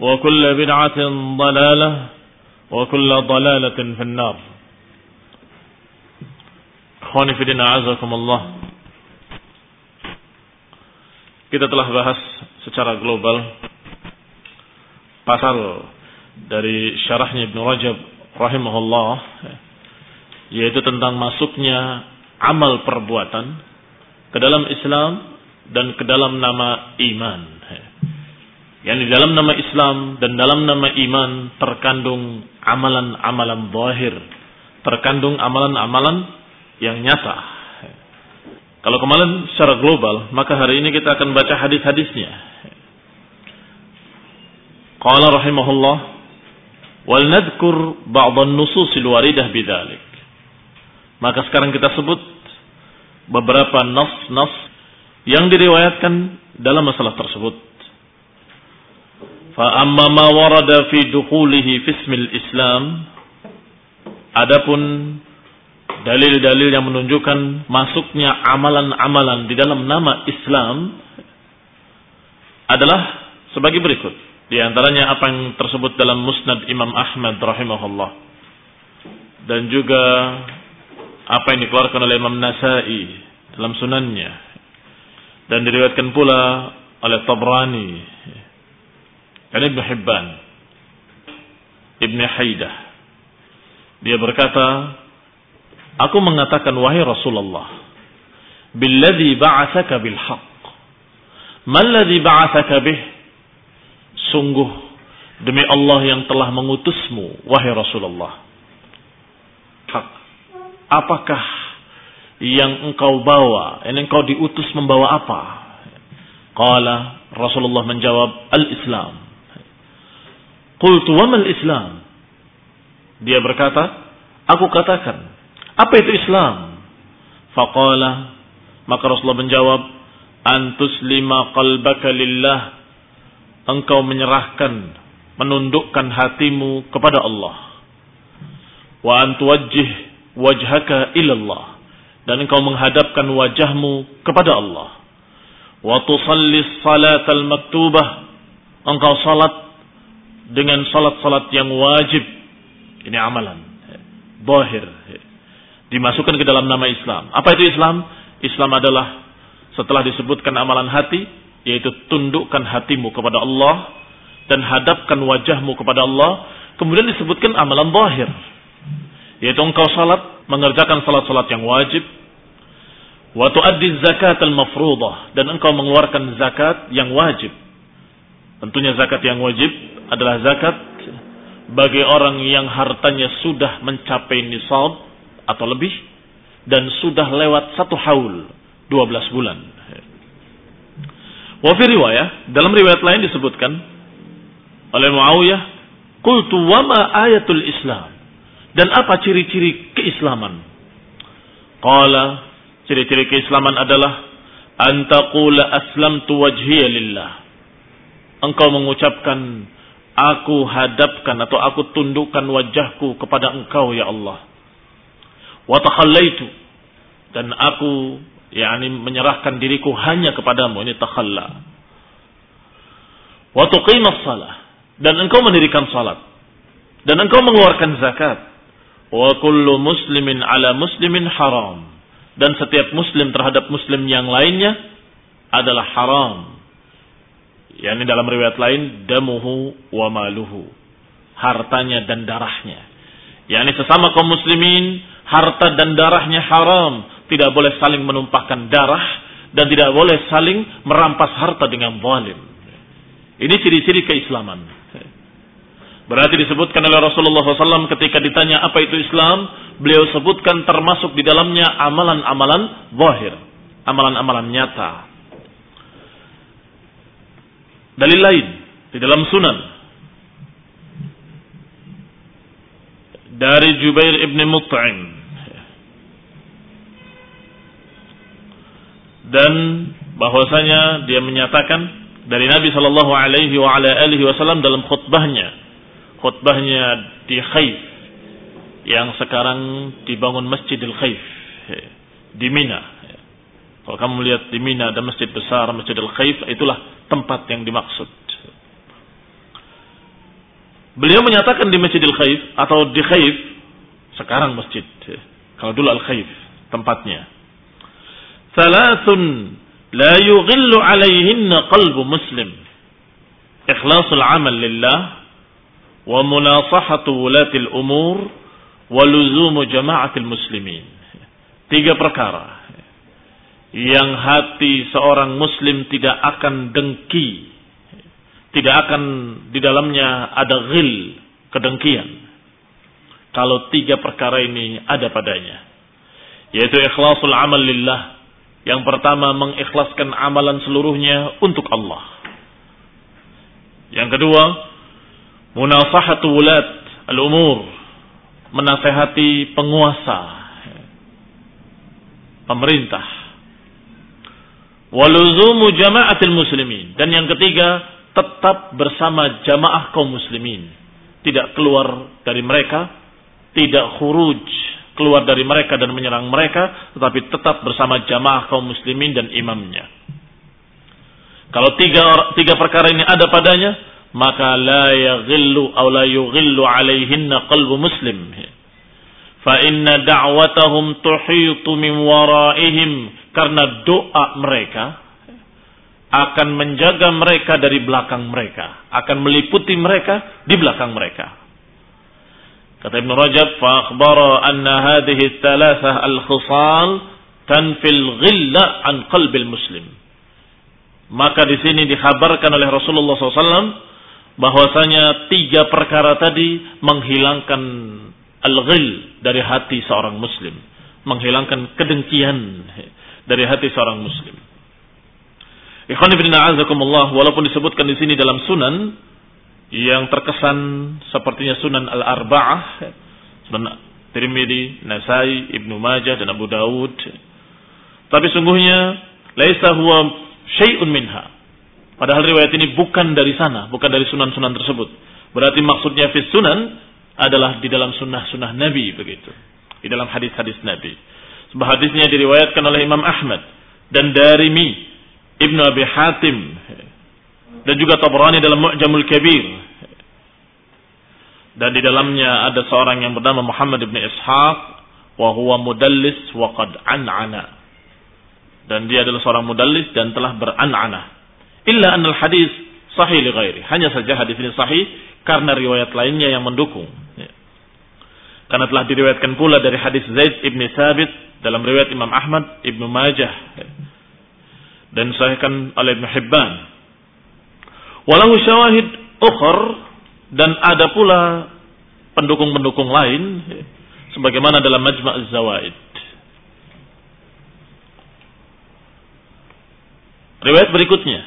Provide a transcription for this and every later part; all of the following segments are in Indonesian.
وكل بدعة ضلالة وكل ضلالة في النار Khawani fidina azakumullah Kita telah bahas secara global pasal dari syarahnya Ibn Rajab rahimahullah yaitu tentang masuknya amal perbuatan ke dalam Islam dan ke dalam nama iman. Yang di dalam nama Islam dan dalam nama iman terkandung amalan-amalan zahir, terkandung amalan-amalan yang nyata. Kalau kemarin secara global, maka hari ini kita akan baca hadis-hadisnya. Qala rahimahullah wal nadhkur ba'd an-nusus al-waridah bidzalik. Maka sekarang kita sebut beberapa nas-nas yang diriwayatkan dalam masalah tersebut. Fa amma ma warada fi dukhulihi fi ismil Islam adapun dalil-dalil yang menunjukkan masuknya amalan-amalan di dalam nama Islam adalah sebagai berikut. Di antaranya apa yang tersebut dalam Musnad Imam Ahmad rahimahullah. Dan juga apa yang dikeluarkan oleh Imam Nasai dalam sunannya. Dan diriwayatkan pula oleh Tabrani dan Ibn Hibban. Ibn Haidah. Dia berkata, Aku mengatakan wahai Rasulullah, billadzi ba'atsaka bil haqq. Malladzi ba'atsaka bih? Sungguh demi Allah yang telah mengutusmu wahai Rasulullah. Hak. Apakah yang engkau bawa? Yang engkau diutus membawa apa? Qala Rasulullah menjawab al-Islam. Qultu wa Islam? Dia berkata, aku katakan, apa itu Islam? Faqala maka Rasulullah menjawab antus lima qalbaka lillah. Engkau menyerahkan menundukkan hatimu kepada Allah. Wa antuwajjih wajhaka ilallah. Dan engkau menghadapkan wajahmu kepada Allah. Wa tusalli salat al-maktubah engkau salat dengan salat-salat yang wajib ini amalan zahir dimasukkan ke dalam nama Islam. Apa itu Islam? Islam adalah setelah disebutkan amalan hati, yaitu tundukkan hatimu kepada Allah dan hadapkan wajahmu kepada Allah. Kemudian disebutkan amalan zahir, yaitu engkau salat, mengerjakan salat-salat yang wajib, wa tuaddi zakat al-mafruḍah dan engkau mengeluarkan zakat yang wajib. Tentunya zakat yang wajib adalah zakat bagi orang yang hartanya sudah mencapai nisab atau lebih dan sudah lewat satu haul 12 bulan. Wafi riwayah, dalam riwayat lain disebutkan oleh Muawiyah, Qultu wama ayatul Islam. Dan apa ciri-ciri keislaman? Qala, ciri-ciri keislaman adalah antaqula aslamtu wajhiya lillah. Engkau mengucapkan aku hadapkan atau aku tundukkan wajahku kepada engkau ya Allah. Wa takhallaitu dan aku yakni menyerahkan diriku hanya kepadamu ini takhalla. Wa dan engkau mendirikan salat dan engkau mengeluarkan zakat. Wa kullu muslimin ala muslimin haram dan setiap muslim terhadap muslim yang lainnya adalah haram. Yani dalam riwayat lain damuhu wa maluhu. Hartanya dan darahnya. Yani sesama kaum muslimin harta dan darahnya haram, tidak boleh saling menumpahkan darah dan tidak boleh saling merampas harta dengan zalim. Ini ciri-ciri keislaman. Berarti disebutkan oleh Rasulullah SAW ketika ditanya apa itu Islam, beliau sebutkan termasuk di dalamnya amalan-amalan zahir, amalan-amalan nyata. Dalil lain di dalam sunan. Dari Jubair ibn Mut'im. Dan bahwasanya dia menyatakan dari Nabi Shallallahu Alaihi Wasallam dalam khutbahnya. Khutbahnya di Khaif yang sekarang dibangun Masjidil Khaif di Mina. Kalau kamu melihat di Mina ada masjid besar, Masjidil Khaif, itulah tempat yang dimaksud. Beliau menyatakan di Masjidil Khaif atau di Khaif sekarang masjid. Kalau dulu Al Khaif tempatnya. Thalathun la yughillu alaihinna qalbu muslim. Ikhlasul amal lillah wa munasahatu wulatil umur wa luzumu jama'atil muslimin. Tiga perkara yang hati seorang muslim tidak akan dengki, tidak akan di dalamnya ada ghil, kedengkian. Kalau tiga perkara ini ada padanya, yaitu ikhlasul amal lillah. Yang pertama mengikhlaskan amalan seluruhnya untuk Allah. Yang kedua, munasahatu wulat al-umur menasehati penguasa pemerintah waluzumu jama'atil muslimin. Dan yang ketiga tetap bersama jamaah kaum muslimin. Tidak keluar dari mereka tidak khuruj keluar dari mereka dan menyerang mereka tetapi tetap bersama jamaah kaum muslimin dan imamnya. Kalau tiga tiga perkara ini ada padanya maka la yaghillu aw la yughillu alaihinna qalbu muslim. Fa inna da'watahum tuhitu min waraihim karena doa mereka akan menjaga mereka dari belakang mereka akan meliputi mereka di belakang mereka. Kata Ibn Rajab akhbara anna hadhihi thalathah al-khisal tanfil ghilla an qalbil muslim. Maka di sini dikhabarkan oleh Rasulullah SAW bahwasanya tiga perkara tadi menghilangkan al-ghil dari hati seorang muslim, menghilangkan kedengkian dari hati seorang muslim. Ikhwan ibn a'azakumullah walaupun disebutkan di sini dalam sunan yang terkesan sepertinya sunan al-arba'ah, sunan Tirmidzi, Nasai, Ibnu Majah dan Abu Dawud. Tapi sungguhnya laisa huwa syai'un minha. Padahal riwayat ini bukan dari sana, bukan dari sunan-sunan tersebut. Berarti maksudnya fis sunan adalah di dalam sunnah-sunnah Nabi begitu. Di dalam hadis-hadis Nabi. Hadisnya diriwayatkan oleh Imam Ahmad dan dari Mi Ibnu Abi Hatim dan juga Tabrani dalam Mu'jamul Kabir. Dan di dalamnya ada seorang yang bernama Muhammad ibn Ishaq wa huwa mudallis wa qad an'ana. Dan dia adalah seorang mudallis dan telah beran'ana Illa anal hadis sahih li ghairi. Hanya saja hadis ini sahih karena riwayat lainnya yang mendukung. Karena telah diriwayatkan pula dari hadis Zaid ibn Sabit dalam riwayat Imam Ahmad ibnu Majah dan sahihkan oleh Ibn Hibban. Walau syawahid ukhur dan ada pula pendukung-pendukung lain sebagaimana dalam Majma' Az-Zawaid. Riwayat berikutnya.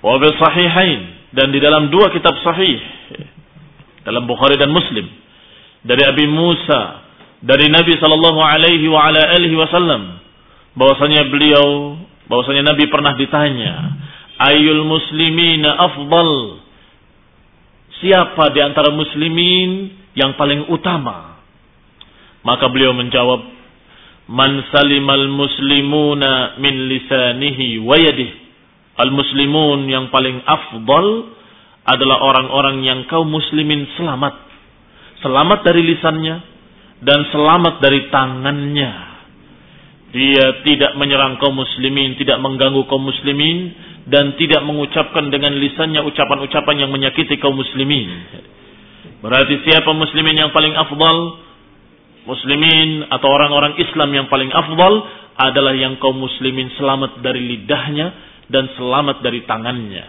Wa bil sahihain dan di dalam dua kitab sahih dalam Bukhari dan Muslim dari Abi Musa dari Nabi sallallahu alaihi wa ala alihi wasallam bahwasanya beliau bahwasanya Nabi pernah ditanya ayul muslimina afdal? Siapa di antara muslimin yang paling utama? Maka beliau menjawab man salimal muslimuna min lisanihi wa yadihi. Al muslimun yang paling afdal adalah orang-orang yang kaum muslimin selamat. Selamat dari lisannya dan selamat dari tangannya. Dia tidak menyerang kaum muslimin, tidak mengganggu kaum muslimin dan tidak mengucapkan dengan lisannya ucapan-ucapan yang menyakiti kaum muslimin. Berarti siapa muslimin yang paling afdal? Muslimin atau orang-orang Islam yang paling afdal adalah yang kaum muslimin selamat dari lidahnya dan selamat dari tangannya.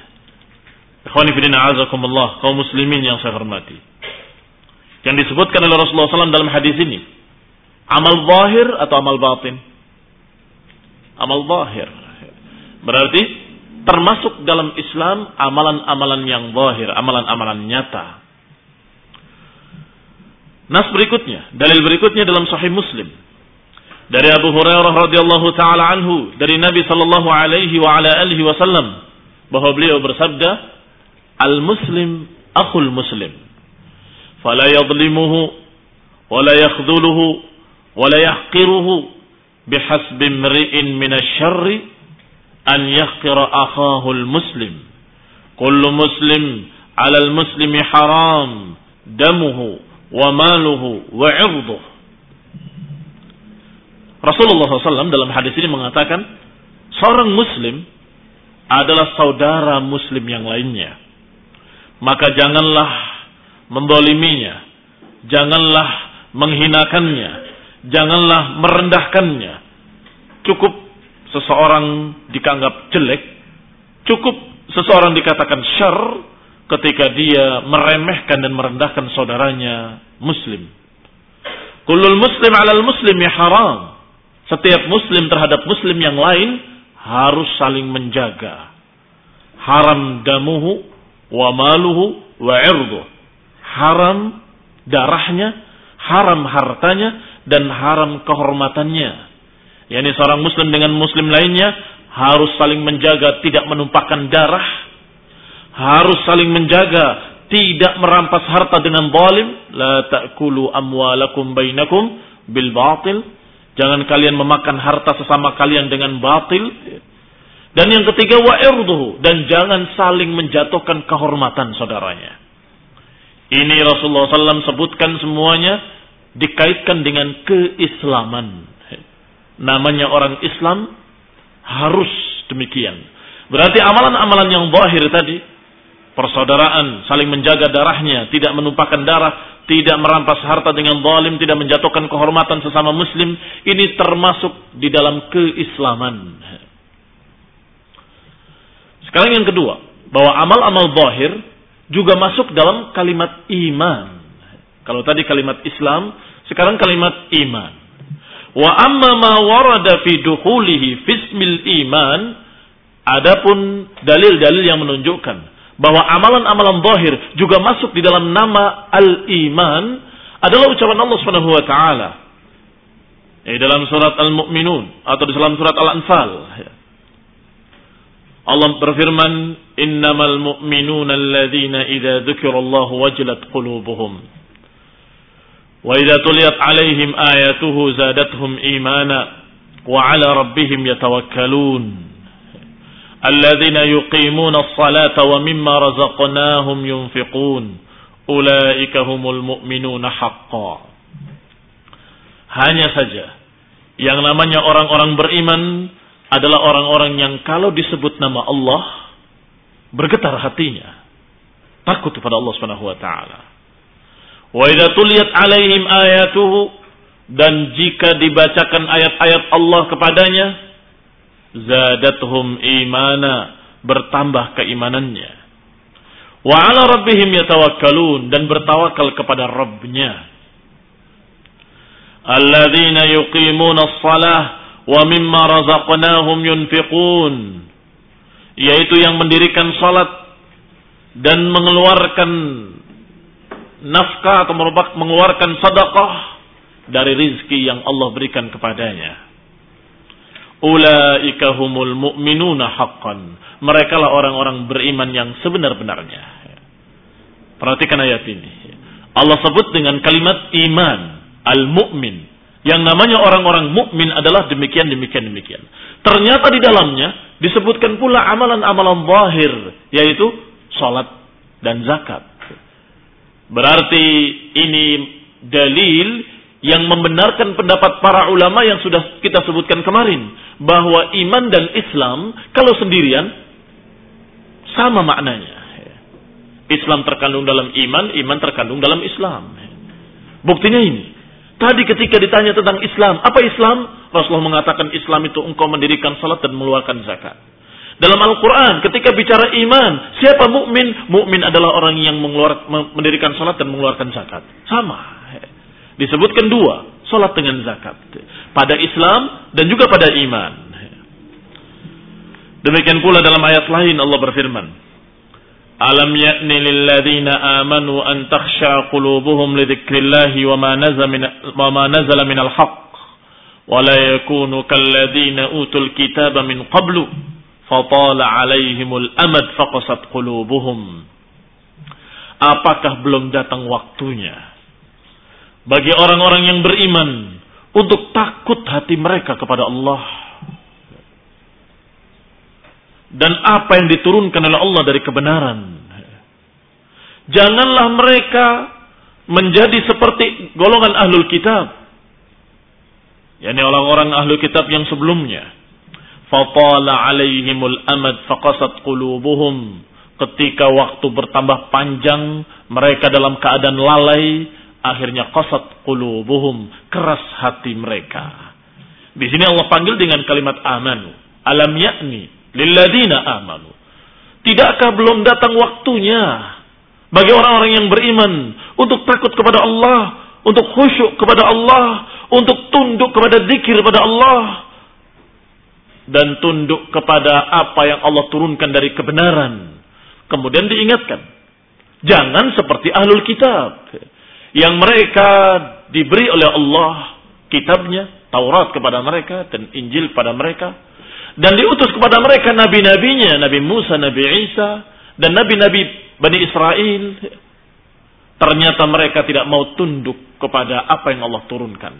Ikhwani fillah azakumullah, kaum muslimin yang saya hormati. Yang disebutkan oleh Rasulullah SAW dalam hadis ini. Amal zahir atau amal batin? Amal zahir. Berarti termasuk dalam Islam amalan-amalan yang zahir, amalan-amalan nyata. Nas berikutnya, dalil berikutnya dalam Sahih Muslim dari Abu Hurairah radhiyallahu taala anhu dari Nabi sallallahu alaihi wa ala alihi wasallam bahwa beliau bersabda Al-Muslim akhul Muslim. Wala yakhdhuluhu wala yahqiruhu bihasbi imri'in min asy-syarri an yahqira akhahu al-muslim. Kullu muslim 'ala al-muslimi haram damuhu wa maluhu wa 'irduhu. Rasulullah SAW dalam hadis ini mengatakan seorang muslim adalah saudara muslim yang lainnya maka janganlah mendoliminya, janganlah menghinakannya, janganlah merendahkannya. Cukup seseorang dikanggap jelek, cukup seseorang dikatakan syar ketika dia meremehkan dan merendahkan saudaranya muslim. Kulul muslim alal muslim ya haram. Setiap muslim terhadap muslim yang lain harus saling menjaga. Haram damuhu wa maluhu wa irdu. Haram darahnya, haram hartanya, dan haram kehormatannya. Yani seorang muslim dengan muslim lainnya harus saling menjaga tidak menumpahkan darah, harus saling menjaga tidak merampas harta dengan zalim, la ta'kulu amwalakum bainakum bil batil. Jangan kalian memakan harta sesama kalian dengan batil. Dan yang ketiga wa irduhu dan jangan saling menjatuhkan kehormatan saudaranya. Ini Rasulullah SAW sebutkan semuanya dikaitkan dengan keislaman. Namanya orang Islam harus demikian. Berarti amalan-amalan yang zahir tadi, persaudaraan, saling menjaga darahnya, tidak menumpahkan darah, tidak merampas harta dengan zalim, tidak menjatuhkan kehormatan sesama muslim, ini termasuk di dalam keislaman. Sekarang yang kedua, bahwa amal-amal zahir juga masuk dalam kalimat iman. Kalau tadi kalimat Islam, sekarang kalimat iman. Wa amma ma warada fi dukhulihi fismil iman, adapun dalil-dalil yang menunjukkan bahwa amalan-amalan zahir juga masuk di dalam nama al-iman adalah ucapan Allah Subhanahu wa taala. Eh, dalam surat Al-Mu'minun atau di dalam surat Al-Anfal. Allah berfirman, "Innamal mu'minuna alladzina idza dzukirallahu wajilat qulubuhum wa idza tuliyat 'alaihim ayatuhu zadatuhum imana wa 'ala rabbihim yatawakkalun." الذين يقيمون الصلاة ومما رزقناهم ينفقون أولئك هم المؤمنون حقا hanya saja yang namanya orang-orang beriman adalah orang-orang yang kalau disebut nama Allah bergetar hatinya. Takut kepada Allah Subhanahu wa taala. Wa idza tuliyat alaihim ayatuhu dan jika dibacakan ayat-ayat Allah kepadanya zadatuhum imana bertambah keimanannya. Wa ala rabbihim yatawakkalun dan bertawakal kepada Rabbnya. Alladzina yuqimuna as-salah wa mimma razaqnahum yunfiqun. Yaitu yang mendirikan salat dan mengeluarkan nafkah atau mengeluarkan sedekah dari rizki yang Allah berikan kepadanya. Ulaika humul mu'minuna haqqan. Mereka lah orang-orang beriman yang sebenar-benarnya. Perhatikan ayat ini. Allah sebut dengan kalimat iman, al-mu'min. Yang namanya orang-orang mukmin adalah demikian, demikian, demikian. Ternyata di dalamnya disebutkan pula amalan-amalan zahir, yaitu salat dan zakat. Berarti ini dalil yang membenarkan pendapat para ulama yang sudah kita sebutkan kemarin bahwa iman dan Islam kalau sendirian sama maknanya. Islam terkandung dalam iman, iman terkandung dalam Islam. Buktinya ini. Tadi ketika ditanya tentang Islam, apa Islam? Rasulullah mengatakan Islam itu engkau mendirikan salat dan mengeluarkan zakat. Dalam Al-Quran, ketika bicara iman, siapa mukmin? Mukmin adalah orang yang mendirikan salat dan mengeluarkan zakat. Sama. Disebutkan dua, salat dengan zakat. Pada Islam dan juga pada iman. Demikian pula dalam ayat lain Allah berfirman, Amanu an takhsha qulubuhum li dzikrillahi wa ma nazala min wa ma nazala min al-haqq wa la yakunu kalladina utul kitaba min qablu fatala alaihimul amad faqasat qulubuhum Apakah belum datang waktunya bagi orang-orang yang beriman untuk takut hati mereka kepada Allah. Dan apa yang diturunkan oleh Allah dari kebenaran. Janganlah mereka menjadi seperti golongan ahlul kitab. Yani orang-orang ahlul kitab yang sebelumnya. Fatala alaihimul amad faqasat qulubuhum. Ketika waktu bertambah panjang, mereka dalam keadaan lalai, akhirnya qasat qulubuhum, keras hati mereka. Di sini Allah panggil dengan kalimat amanu. Alam yakni lilladina amanu. Tidakkah belum datang waktunya bagi orang-orang yang beriman untuk takut kepada Allah, untuk khusyuk kepada Allah, untuk tunduk kepada zikir kepada Allah dan tunduk kepada apa yang Allah turunkan dari kebenaran. Kemudian diingatkan, jangan seperti ahlul kitab yang mereka diberi oleh Allah kitabnya, Taurat kepada mereka dan Injil kepada mereka dan diutus kepada mereka nabi-nabinya, Nabi Musa, Nabi Isa dan nabi-nabi Bani Israel. Ternyata mereka tidak mau tunduk kepada apa yang Allah turunkan.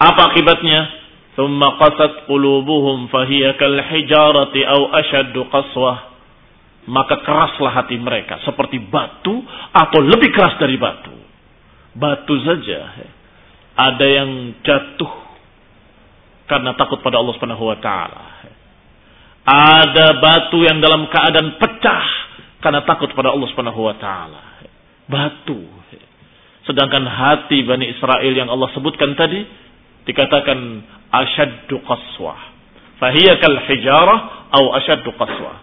Apa akibatnya? ثم قست قلوبهم فهي كالحجارة أو أشد قسوة maka keraslah hati mereka seperti batu atau lebih keras dari batu batu saja ada yang jatuh karena takut pada Allah Subhanahu wa taala. Ada batu yang dalam keadaan pecah karena takut pada Allah Subhanahu wa taala. Batu. Sedangkan hati Bani Israel yang Allah sebutkan tadi dikatakan asyaddu qaswah. Fahiya kal hijarah atau asyaddu qaswah.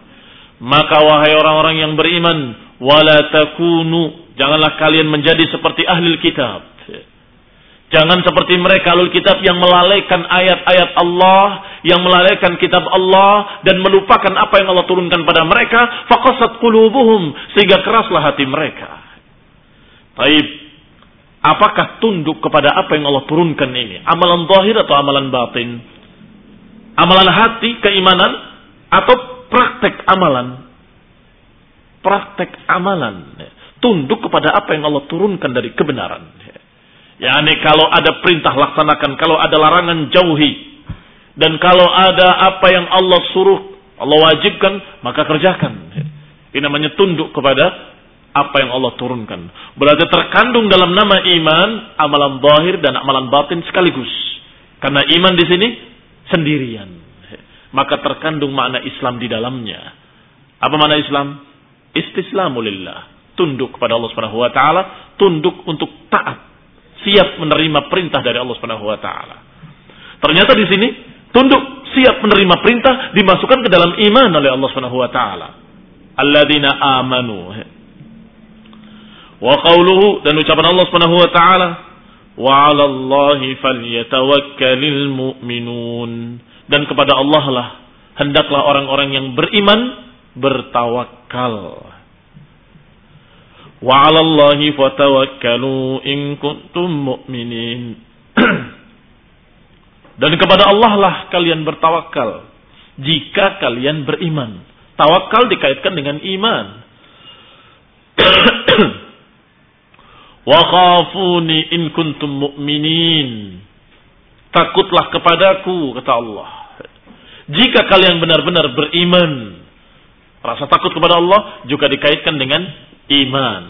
Maka wahai orang-orang yang beriman, wala takunu Janganlah kalian menjadi seperti ahli kitab. Jangan seperti mereka ahli kitab yang melalaikan ayat-ayat Allah, yang melalaikan kitab Allah dan melupakan apa yang Allah turunkan pada mereka, faqasat qulubuhum sehingga keraslah hati mereka. Taib, apakah tunduk kepada apa yang Allah turunkan ini? Amalan zahir atau amalan batin? Amalan hati, keimanan atau praktek amalan? Praktek amalan tunduk kepada apa yang Allah turunkan dari kebenaran. Ya, ini kalau ada perintah laksanakan, kalau ada larangan jauhi. Dan kalau ada apa yang Allah suruh, Allah wajibkan, maka kerjakan. Ini namanya tunduk kepada apa yang Allah turunkan. Berarti terkandung dalam nama iman, amalan zahir dan amalan batin sekaligus. Karena iman di sini sendirian. Maka terkandung makna Islam di dalamnya. Apa makna Islam? Istislamulillah tunduk kepada Allah Subhanahu wa taala, tunduk untuk taat, siap menerima perintah dari Allah Subhanahu wa taala. Ternyata di sini tunduk siap menerima perintah dimasukkan ke dalam iman oleh Allah Subhanahu wa taala. Alladzina amanu. Wa qawluhu dan ucapan Allah Subhanahu wa taala wa 'ala Allahi falyatawakkalul mu'minun. Dan kepada Allah lah hendaklah orang-orang yang beriman bertawakal. Wa 'ala Allahi fatawakkalu in kuntum mu'minin. Dan kepada Allah lah kalian bertawakal jika kalian beriman. Tawakal dikaitkan dengan iman. Wa khafuni in kuntum mu'minin. Takutlah kepadaku kata Allah. Jika kalian benar-benar beriman. Rasa takut kepada Allah juga dikaitkan dengan iman.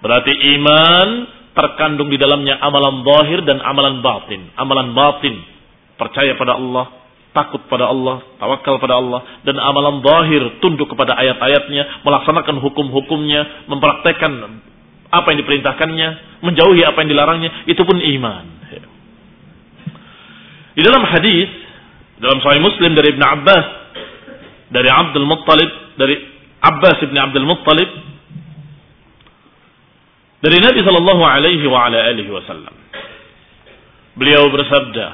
Berarti iman terkandung di dalamnya amalan zahir dan amalan batin. Amalan batin percaya pada Allah, takut pada Allah, tawakal pada Allah dan amalan zahir tunduk kepada ayat-ayatnya, melaksanakan hukum-hukumnya, mempraktekkan apa yang diperintahkannya, menjauhi apa yang dilarangnya, itu pun iman. Di dalam hadis dalam Sahih Muslim dari Ibn Abbas dari Abdul Muttalib dari Abbas ibn Abdul Muttalib dari Nabi sallallahu alaihi wasallam. Beliau bersabda,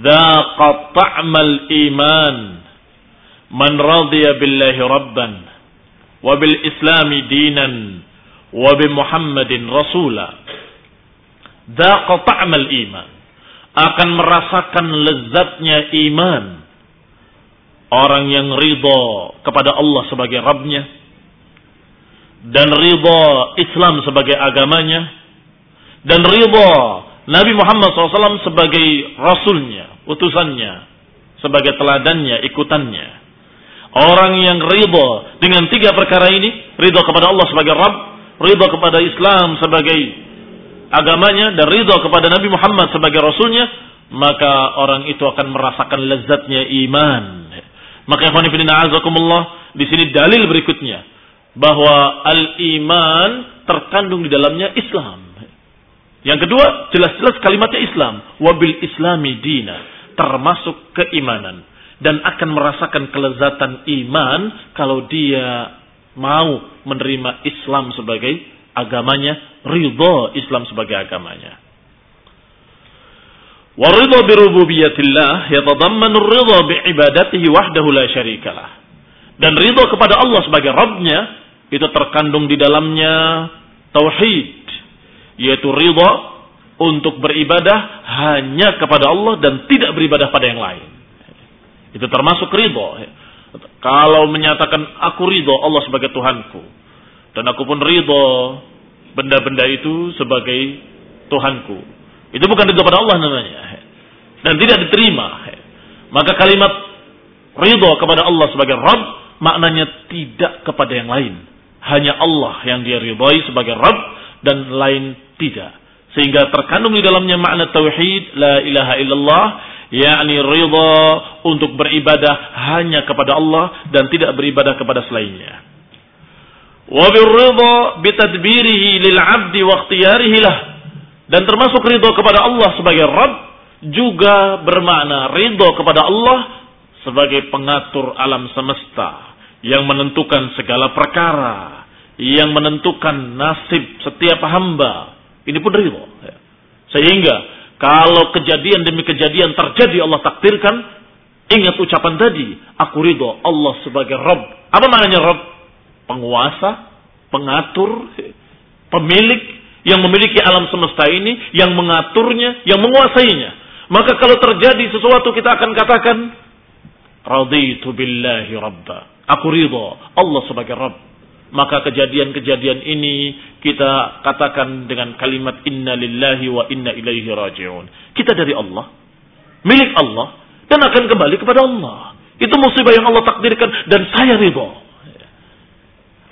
"Dzaqa ta'mal iman man radiya billahi rabban wa bil islami dinan wa bi Muhammadin rasula. Ta'mal iman. Akan merasakan lezatnya iman. Orang yang ridha kepada Allah sebagai Rabbnya. Dan ridha Islam sebagai agamanya. Dan ridha Nabi Muhammad SAW sebagai Rasulnya, utusannya, sebagai teladannya, ikutannya. Orang yang ridha dengan tiga perkara ini, ridha kepada Allah sebagai Rabb, ridha kepada Islam sebagai agamanya dan ridha kepada Nabi Muhammad sebagai rasulnya, maka orang itu akan merasakan lezatnya iman. Maka ikhwan fillah azakumullah, di sini dalil berikutnya bahwa al-iman terkandung di dalamnya Islam. Yang kedua, jelas-jelas kalimatnya Islam, wabil islami dina, termasuk keimanan dan akan merasakan kelezatan iman kalau dia mau menerima Islam sebagai agamanya, ridho Islam sebagai agamanya. Waridho birububiyatillah yatadammanu ridho biibadatihi wahdahu la syarikalah. Dan ridho kepada Allah sebagai Rabbnya itu terkandung di dalamnya tauhid yaitu ridho untuk beribadah hanya kepada Allah dan tidak beribadah pada yang lain. Itu termasuk ridho. Kalau menyatakan aku ridho Allah sebagai Tuhanku. Dan aku pun ridho benda-benda itu sebagai Tuhanku. Itu bukan ridho pada Allah namanya. Dan tidak diterima. Maka kalimat ridho kepada Allah sebagai Rabb maknanya tidak kepada yang lain. Hanya Allah yang dia ridhoi sebagai Rabb dan lain tidak. Sehingga terkandung di dalamnya makna tauhid la ilaha illallah yakni ridha untuk beribadah hanya kepada Allah dan tidak beribadah kepada selainnya. Wa birridha bitadbirihi lil 'abdi wa ikhtiyarihi lah. Dan termasuk ridha kepada Allah sebagai Rabb juga bermakna ridha kepada Allah sebagai pengatur alam semesta yang menentukan segala perkara, yang menentukan nasib setiap hamba. Ini pun ridha. Sehingga kalau kejadian demi kejadian terjadi Allah takdirkan, ingat ucapan tadi, aku ridho Allah sebagai Rob. Apa maknanya Rob? Penguasa, pengatur, pemilik yang memiliki alam semesta ini, yang mengaturnya, yang menguasainya. Maka kalau terjadi sesuatu kita akan katakan, Raditu billahi rabba. Aku ridho Allah sebagai Rabb. Maka kejadian-kejadian ini kita katakan dengan kalimat inna lillahi wa inna ilaihi raji'un. Kita dari Allah, milik Allah, dan akan kembali kepada Allah. Itu musibah yang Allah takdirkan dan saya ridho.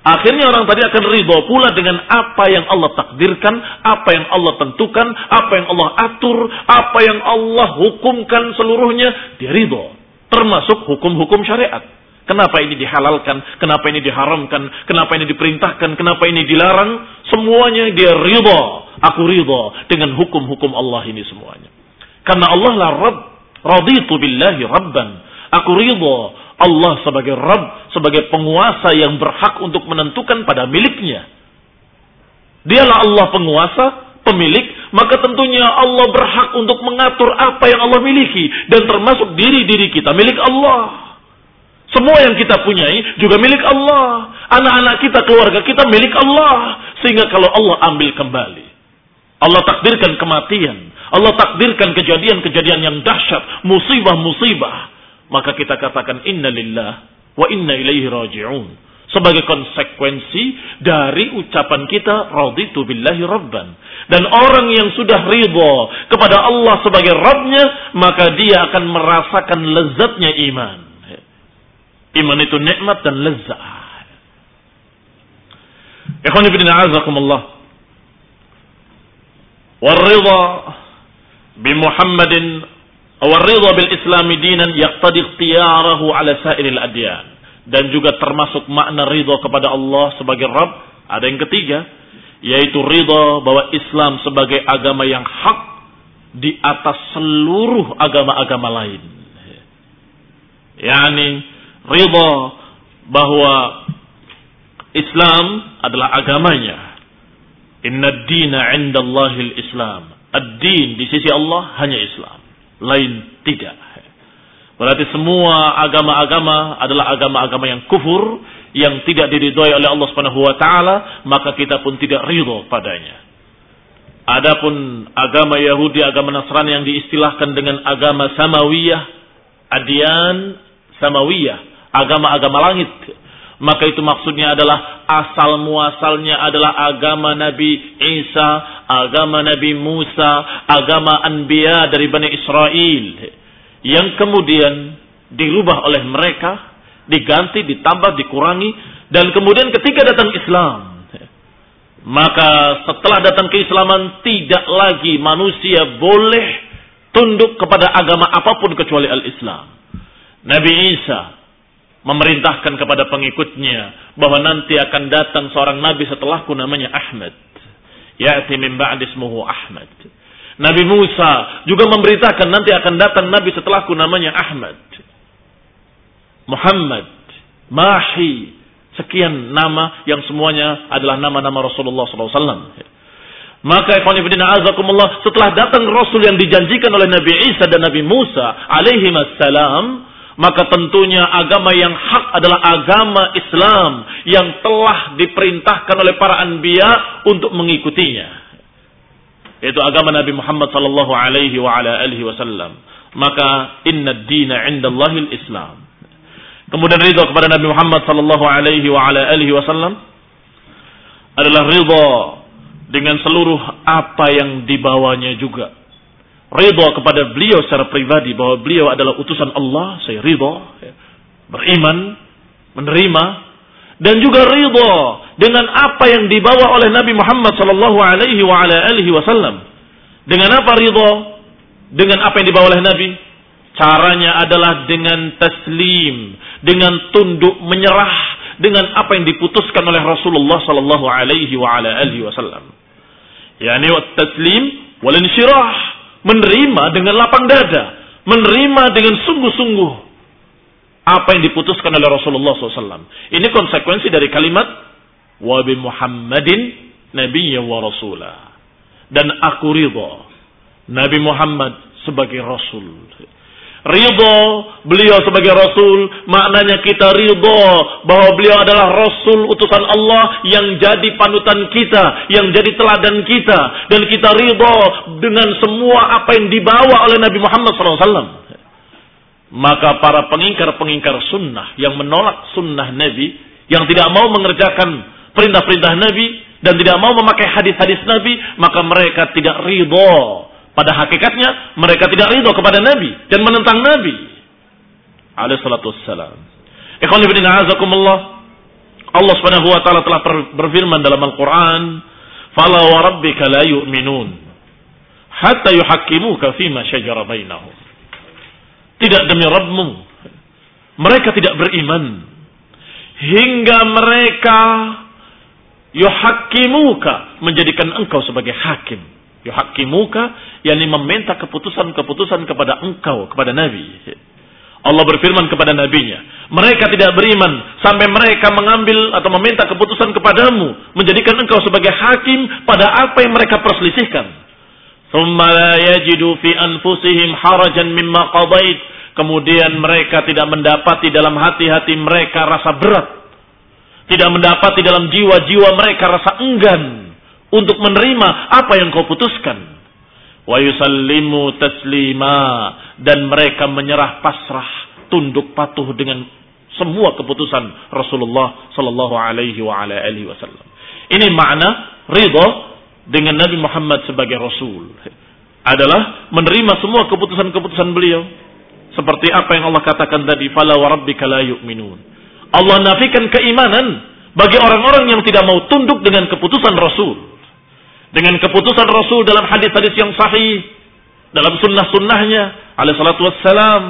Akhirnya orang tadi akan ridho pula dengan apa yang Allah takdirkan, apa yang Allah tentukan, apa yang Allah atur, apa yang Allah hukumkan seluruhnya. Dia ridho. Termasuk hukum-hukum syariat. Kenapa ini dihalalkan? Kenapa ini diharamkan? Kenapa ini diperintahkan? Kenapa ini dilarang? Semuanya dia ridha. Aku ridha dengan hukum-hukum Allah ini semuanya. Karena Allah lah Rabb. Raditu billahi Rabban. Aku ridha Allah sebagai Rabb, sebagai penguasa yang berhak untuk menentukan pada miliknya. Dialah Allah penguasa, pemilik, maka tentunya Allah berhak untuk mengatur apa yang Allah miliki dan termasuk diri-diri kita milik Allah. Semua yang kita punyai juga milik Allah. Anak-anak kita, keluarga kita milik Allah. Sehingga kalau Allah ambil kembali. Allah takdirkan kematian. Allah takdirkan kejadian-kejadian yang dahsyat. Musibah-musibah. Maka kita katakan inna lillah wa inna ilaihi raji'un. Sebagai konsekuensi dari ucapan kita raditu billahi rabban. Dan orang yang sudah ridho kepada Allah sebagai Rabbnya, maka dia akan merasakan lezatnya iman. Iman itu nikmat dan lezat. Ikhwan ibn a'azakumullah. Warridha bi Muhammadin warridha bil Islam dinan yaqtadi ikhtiyarahu ala sairil adyan. Dan juga termasuk makna ridha kepada Allah sebagai Rabb. Ada yang ketiga, yaitu ridha bahwa Islam sebagai agama yang hak di atas seluruh agama-agama lain. Yani ridha bahwa Islam adalah agamanya. Inna dina indallahil Islam. Ad-din di sisi Allah hanya Islam. Lain tidak. Berarti semua agama-agama adalah agama-agama yang kufur, yang tidak diridhoi oleh Allah Subhanahu wa taala, maka kita pun tidak ridho padanya. Adapun agama Yahudi, agama Nasrani yang diistilahkan dengan agama samawiyah, adian samawiyah, agama-agama langit. Maka itu maksudnya adalah asal muasalnya adalah agama Nabi Isa, agama Nabi Musa, agama Anbiya dari Bani Israel. Yang kemudian dirubah oleh mereka, diganti, ditambah, dikurangi. Dan kemudian ketika datang Islam, maka setelah datang keislaman tidak lagi manusia boleh tunduk kepada agama apa pun kecuali al-Islam. Nabi Isa memerintahkan kepada pengikutnya bahwa nanti akan datang seorang nabi setelahku namanya Ahmad. Ya'ti min ba'd ismuhu Ahmad. Nabi Musa juga memberitakan nanti akan datang nabi setelahku namanya Ahmad. Muhammad, Mahi, sekian nama yang semuanya adalah nama-nama Rasulullah SAW. Maka ikhwan ibn azakumullah setelah datang Rasul yang dijanjikan oleh Nabi Isa dan Nabi Musa alaihi salam maka tentunya agama yang hak adalah agama Islam yang telah diperintahkan oleh para anbiya untuk mengikutinya. Yaitu agama Nabi Muhammad sallallahu alaihi wa ala alihi wasallam. Maka inna dina indallahil Islam. Kemudian ridha kepada Nabi Muhammad sallallahu alaihi wa ala alihi wasallam adalah ridha dengan seluruh apa yang dibawanya juga ridho kepada beliau secara pribadi bahwa beliau adalah utusan Allah, saya ridho, ya. beriman, menerima, dan juga ridho dengan apa yang dibawa oleh Nabi Muhammad sallallahu alaihi wa ala alihi wasallam. Dengan apa ridho? Dengan apa yang dibawa oleh Nabi? Caranya adalah dengan taslim, dengan tunduk menyerah dengan apa yang diputuskan oleh Rasulullah sallallahu alaihi wa ala alihi wasallam. Yani taslim wal insyirah menerima dengan lapang dada, menerima dengan sungguh-sungguh apa yang diputuskan oleh Rasulullah SAW. Ini konsekuensi dari kalimat wa bi Muhammadin nabiyya wa rasulah. Dan aku ridho Nabi Muhammad sebagai rasul. Ridho beliau sebagai Rasul maknanya kita ridho bahwa beliau adalah Rasul utusan Allah yang jadi panutan kita, yang jadi teladan kita. Dan kita ridho dengan semua apa yang dibawa oleh Nabi Muhammad SAW. Maka para pengingkar-pengingkar sunnah yang menolak sunnah Nabi, yang tidak mau mengerjakan perintah-perintah Nabi, dan tidak mau memakai hadis-hadis Nabi, maka mereka tidak ridho pada hakikatnya mereka tidak ridho kepada Nabi dan menentang Nabi. Alaihi salatu wassalam. Ikhwan. Allah Subhanahu wa taala telah berfirman dalam Al-Qur'an, "Fala wa rabbika la yu'minun hatta yuhakkimuka fima syajara bainahum." Tidak demi Rabbmu, mereka tidak beriman hingga mereka yuhakkimuka menjadikan engkau sebagai hakim yuhakimuka yakni meminta keputusan-keputusan kepada engkau kepada nabi Allah berfirman kepada nabinya, mereka tidak beriman sampai mereka mengambil atau meminta keputusan kepadamu, menjadikan engkau sebagai hakim pada apa yang mereka perselisihkan. Kemudian mereka tidak mendapati dalam hati-hati mereka rasa berat. Tidak mendapati dalam jiwa-jiwa mereka rasa enggan untuk menerima apa yang kau putuskan wa yusallimu taslima dan mereka menyerah pasrah tunduk patuh dengan semua keputusan Rasulullah sallallahu alaihi wa ala alihi wasallam. Ini makna ridha dengan Nabi Muhammad sebagai rasul adalah menerima semua keputusan-keputusan beliau seperti apa yang Allah katakan tadi fala wa rabbika la yu'minun. Allah nafikan keimanan bagi orang-orang yang tidak mau tunduk dengan keputusan Rasul. Dengan keputusan Rasul dalam hadis-hadis yang sahih dalam sunnah-sunnahnya alaihi salatu wassalam.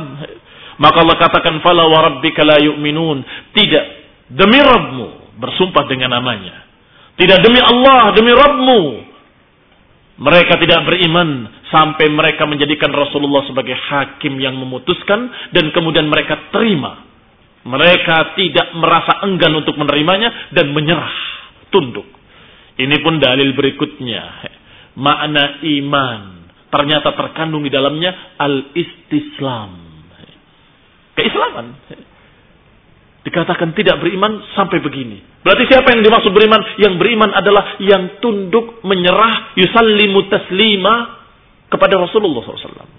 Maka Allah katakan fala wa la yu'minun. Tidak. Demi Rabbmu bersumpah dengan namanya. Tidak demi Allah demi Rabbmu. Mereka tidak beriman sampai mereka menjadikan Rasulullah sebagai hakim yang memutuskan dan kemudian mereka terima mereka tidak merasa enggan untuk menerimanya dan menyerah tunduk ini pun dalil berikutnya. Makna iman. Ternyata terkandung di dalamnya al-istislam. Keislaman. Dikatakan tidak beriman sampai begini. Berarti siapa yang dimaksud beriman? Yang beriman adalah yang tunduk, menyerah, yusallimu taslima kepada Rasulullah SAW.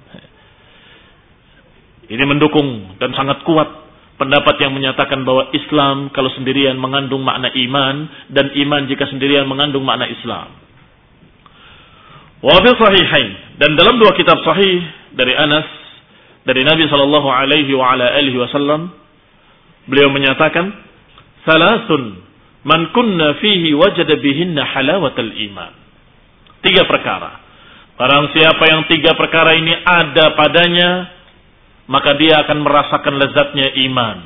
Ini mendukung dan sangat kuat pendapat yang menyatakan bahwa Islam kalau sendirian mengandung makna iman dan iman jika sendirian mengandung makna Islam. Sahihain dan dalam dua kitab sahih dari Anas dari Nabi sallallahu alaihi wa ala alihi wasallam beliau menyatakan salasun man kunna fihi wajada bihinna halawatal iman. Tiga perkara. Barang siapa yang tiga perkara ini ada padanya, maka dia akan merasakan lezatnya iman.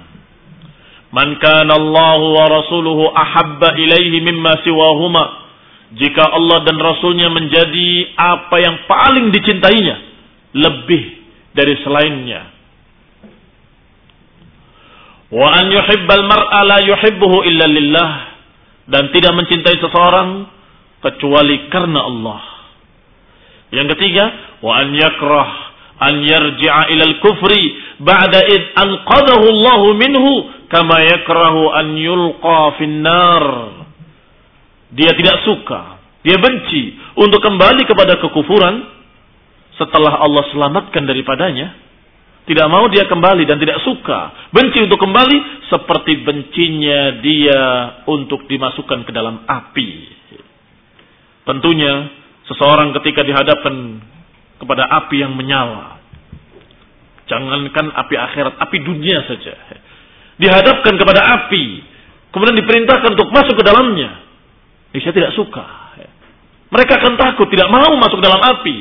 Man kana Allah wa rasuluhu ahabba ilaihi mimma siwahuma. Jika Allah dan Rasulnya menjadi apa yang paling dicintainya. Lebih dari selainnya. Wa an yuhibbal mar'a la yuhibbuhu illa lillah. Dan tidak mencintai seseorang kecuali karena Allah. Yang ketiga, wa an yakrah an yarji'a ilal kufri ba'da id anqadahu Allah minhu kama yakrahu an yulqa finnar. Dia tidak suka, dia benci untuk kembali kepada kekufuran setelah Allah selamatkan daripadanya. Tidak mau dia kembali dan tidak suka. Benci untuk kembali seperti bencinya dia untuk dimasukkan ke dalam api. Tentunya seseorang ketika dihadapkan kepada api yang menyala. Jangankan api akhirat, api dunia saja. Dihadapkan kepada api. Kemudian diperintahkan untuk masuk ke dalamnya. Ya, saya tidak suka. Mereka akan takut, tidak mau masuk dalam api.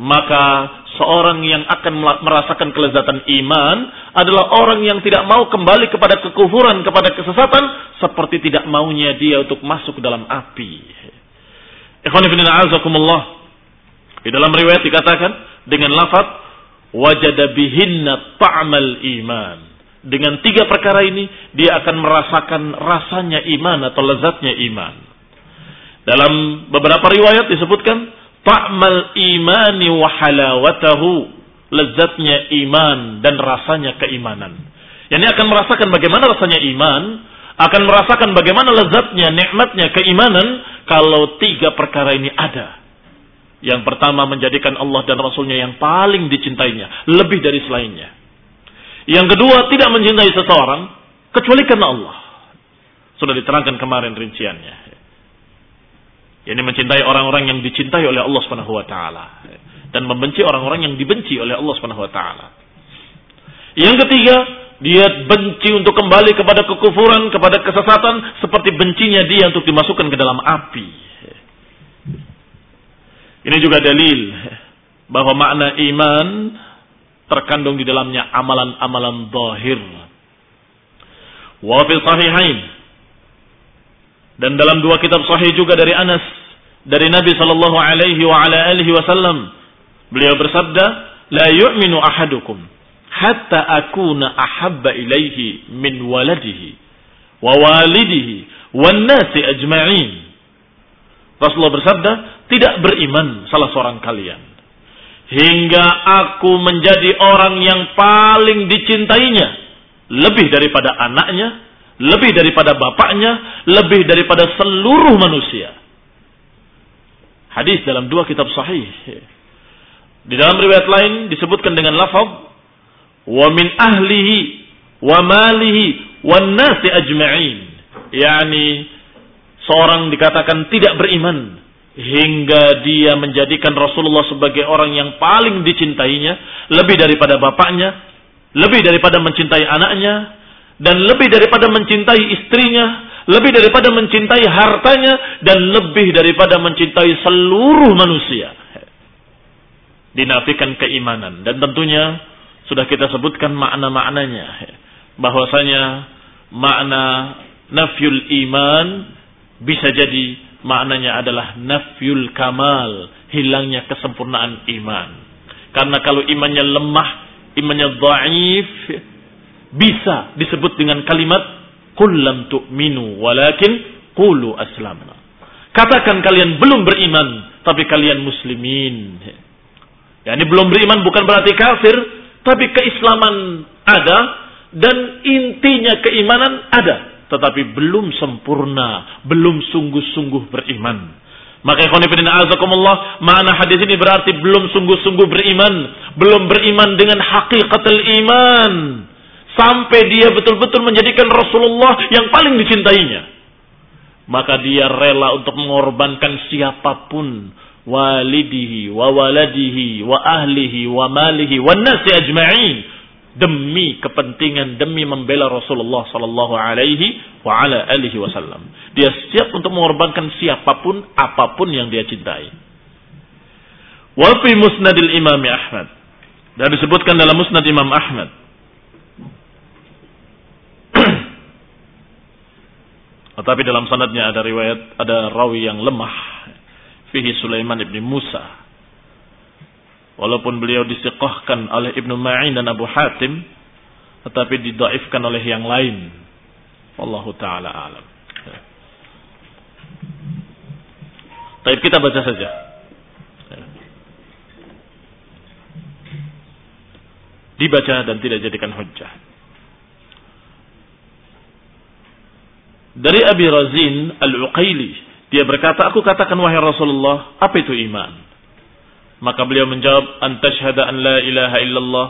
Maka seorang yang akan merasakan kelezatan iman adalah orang yang tidak mau kembali kepada kekufuran, kepada kesesatan, seperti tidak maunya dia untuk masuk ke dalam api. Ikhwanifidina azakumullah. Di dalam riwayat dikatakan dengan lafaz wajada bihinna ta'mal iman. Dengan tiga perkara ini dia akan merasakan rasanya iman atau lezatnya iman. Dalam beberapa riwayat disebutkan ta'mal imani wa halawatahu lezatnya iman dan rasanya keimanan. Yani akan merasakan bagaimana rasanya iman, akan merasakan bagaimana lezatnya, nikmatnya keimanan kalau tiga perkara ini ada. Yang pertama menjadikan Allah dan Rasulnya yang paling dicintainya. Lebih dari selainnya. Yang kedua tidak mencintai seseorang. Kecuali karena Allah. Sudah diterangkan kemarin rinciannya. Ini mencintai orang-orang yang dicintai oleh Allah taala dan membenci orang-orang yang dibenci oleh Allah taala. Yang ketiga, dia benci untuk kembali kepada kekufuran, kepada kesesatan seperti bencinya dia untuk dimasukkan ke dalam api. Ini juga dalil bahwa makna iman terkandung di dalamnya amalan-amalan zahir. Wa fil sahihain dan dalam dua kitab sahih juga dari Anas dari Nabi sallallahu alaihi wa ala alihi wasallam beliau bersabda la yu'minu ahadukum hatta akuna ahabba ilaihi min waladihi wa walidihi wan nasi ajma'in. Rasulullah bersabda, tidak beriman salah seorang kalian hingga aku menjadi orang yang paling dicintainya lebih daripada anaknya, lebih daripada bapaknya, lebih daripada seluruh manusia. Hadis dalam dua kitab sahih. Di dalam riwayat lain disebutkan dengan lafaz wa min ahlihi wa malihi wan nasi ajma'in. Yani seorang dikatakan tidak beriman hingga dia menjadikan Rasulullah sebagai orang yang paling dicintainya lebih daripada bapaknya, lebih daripada mencintai anaknya dan lebih daripada mencintai istrinya lebih daripada mencintai hartanya dan lebih daripada mencintai seluruh manusia. Dinafikan keimanan dan tentunya sudah kita sebutkan makna-maknanya bahwasanya makna nafyul iman bisa jadi maknanya adalah nafyul kamal, hilangnya kesempurnaan iman. Karena kalau imannya lemah, imannya dhaif, bisa disebut dengan kalimat Qul lam tu'minu walakin qulu aslamna. Katakan kalian belum beriman, tapi kalian muslimin. Ya, ini belum beriman bukan berarti kafir, tapi keislaman ada dan intinya keimanan ada, tetapi belum sempurna, belum sungguh-sungguh beriman. Maka ikhwanifidin azakumullah, mana hadis ini berarti belum sungguh-sungguh beriman, belum beriman dengan hakikatul iman sampai dia betul-betul menjadikan Rasulullah yang paling dicintainya. Maka dia rela untuk mengorbankan siapa pun walidihi wa waladihi wa ahlihi wa malihi wa nasi ajma'in demi kepentingan demi membela Rasulullah sallallahu alaihi wa ala alihi wasallam. Dia siap untuk mengorbankan siapa pun apa pun yang dia cintai. Wa fi musnadil Imam Ahmad. Dan disebutkan dalam musnad Imam Ahmad Tetapi dalam sanadnya ada riwayat, ada rawi yang lemah. Fihi Sulaiman ibn Musa. Walaupun beliau disiqahkan oleh Ibnu Ma'in dan Abu Hatim, tetapi didaifkan oleh yang lain. Wallahu taala alam. Tapi kita baca saja. Dibaca dan tidak jadikan hujjah. Dari Abi Razin Al-Uqaili, dia berkata, "Aku katakan wahai Rasulullah, apa itu iman?" Maka beliau menjawab, "An tashhada an la ilaha illallah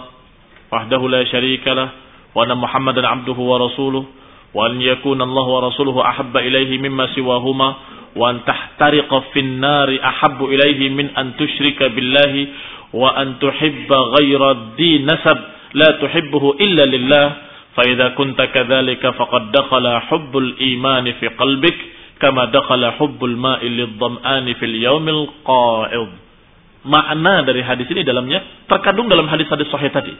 wahdahu la syarikalah wa anna Muhammadan abduhu wa rasuluh wa an yakuna Allah wa rasuluhu ahabba ilaihi mimma siwahuma wa an tahtariqa fin nari ahabbu ilaihi min an tusyrika billahi wa an tuhibba ghaira din nasab la tuhibbuhu illa lillah." فإذا كنت كذلك فقد دخل حب الإيمان في قلبك كما دخل حب الماء للظمآن في اليوم القائض makna dari hadis ini dalamnya terkandung dalam hadis-hadis sahih tadi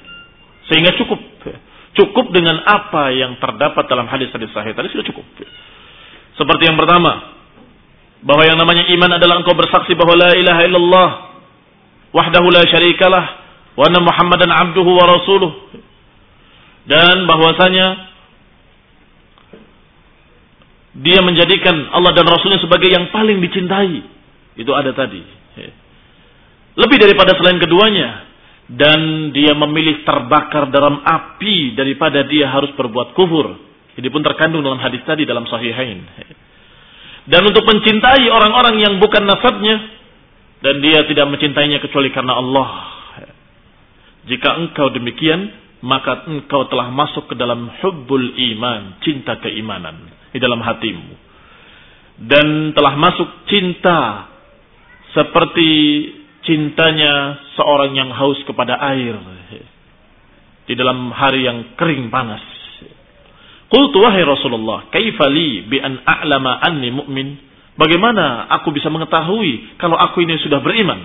sehingga cukup cukup dengan apa yang terdapat dalam hadis-hadis sahih tadi sudah cukup seperti yang pertama bahwa yang namanya iman adalah engkau bersaksi bahwa la ilaha illallah wahdahu la syarikalah wa anna muhammadan abduhu wa rasuluh dan bahwasanya dia menjadikan Allah dan Rasulnya sebagai yang paling dicintai. Itu ada tadi. Lebih daripada selain keduanya. Dan dia memilih terbakar dalam api daripada dia harus berbuat kufur. Ini pun terkandung dalam hadis tadi dalam sahihain. Dan untuk mencintai orang-orang yang bukan nasabnya. Dan dia tidak mencintainya kecuali karena Allah. Jika engkau demikian, maka engkau telah masuk ke dalam hubbul iman, cinta keimanan di dalam hatimu. Dan telah masuk cinta seperti cintanya seorang yang haus kepada air di dalam hari yang kering panas. Qultu wahai Rasulullah, kaifa li bi an a'lama anni mu'min? Bagaimana aku bisa mengetahui kalau aku ini sudah beriman?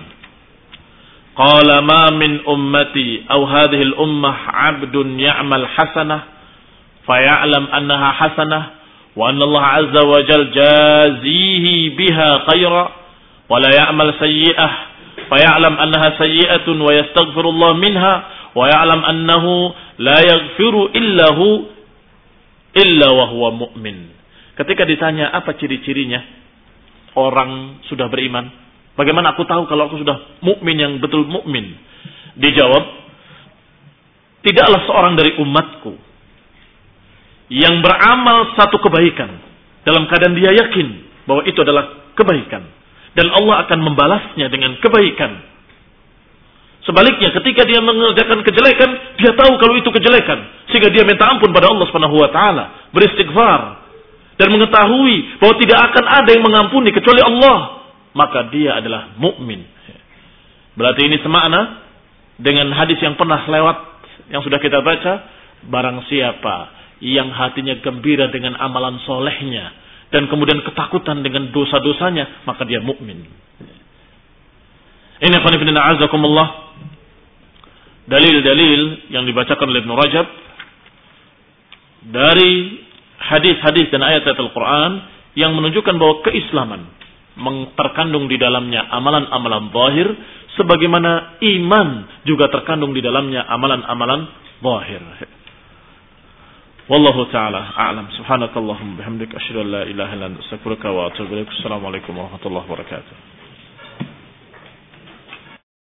Qala ma min ummati aw hadhihi al-ummah 'abdun ya'mal hasanah faya'lam annaha hasanah wa anna Allah 'azza wa jal jazihi biha khaira wa la ya'mal sayyi'ah annaha sayyi'atun wa yastaghfirullah minha wa ya'lam annahu la yaghfiru illahu illa wa huwa mu'min. Ketika ditanya apa ciri-cirinya orang sudah beriman, bagaimana aku tahu kalau aku sudah mukmin yang betul mukmin? Dijawab, tidaklah seorang dari umatku yang beramal satu kebaikan dalam keadaan dia yakin bahwa itu adalah kebaikan dan Allah akan membalasnya dengan kebaikan. Sebaliknya ketika dia mengerjakan kejelekan, dia tahu kalau itu kejelekan sehingga dia minta ampun pada Allah Subhanahu wa taala, beristighfar dan mengetahui bahwa tidak akan ada yang mengampuni kecuali Allah, maka dia adalah mukmin. Berarti ini semakna dengan hadis yang pernah lewat yang sudah kita baca, barang siapa yang hatinya gembira dengan amalan solehnya dan kemudian ketakutan dengan dosa-dosanya, maka dia mukmin. Ini khonifidina azakumullah. Dalil-dalil yang dibacakan oleh Ibn Rajab dari hadis-hadis dan ayat-ayat Al-Quran yang menunjukkan bahwa keislaman terkandung di dalamnya amalan-amalan zahir sebagaimana iman juga terkandung di dalamnya amalan-amalan zahir. Wallahu taala a'lam. Subhanakallahumma bihamdika asyhadu an la ilaha illa anta astaghfiruka wa atubu ilaik. Assalamualaikum warahmatullahi wabarakatuh.